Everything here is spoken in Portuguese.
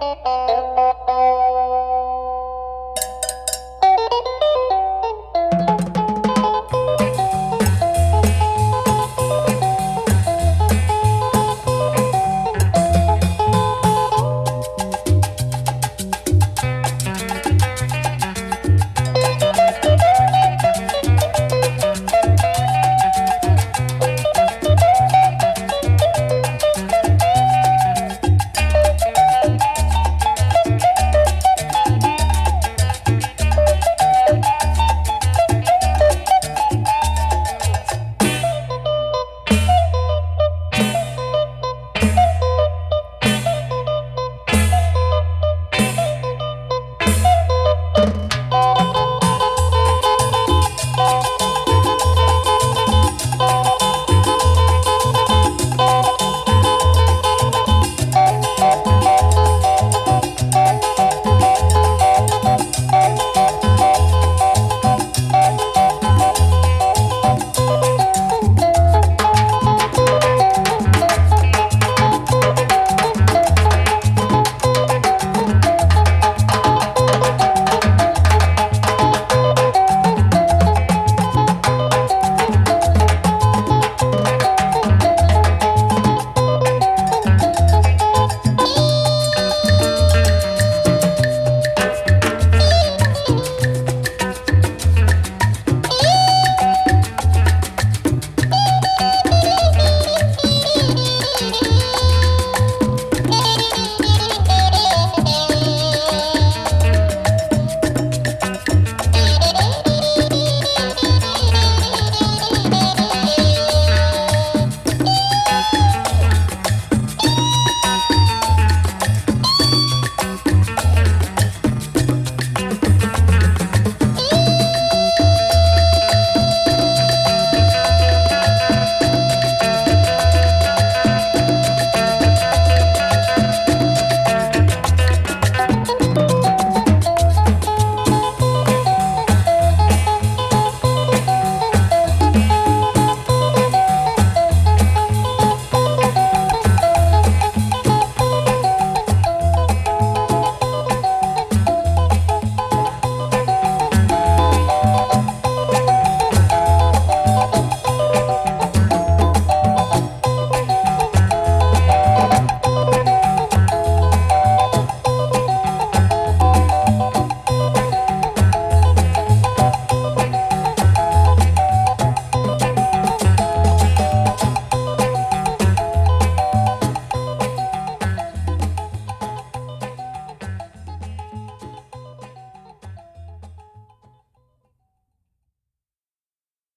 Música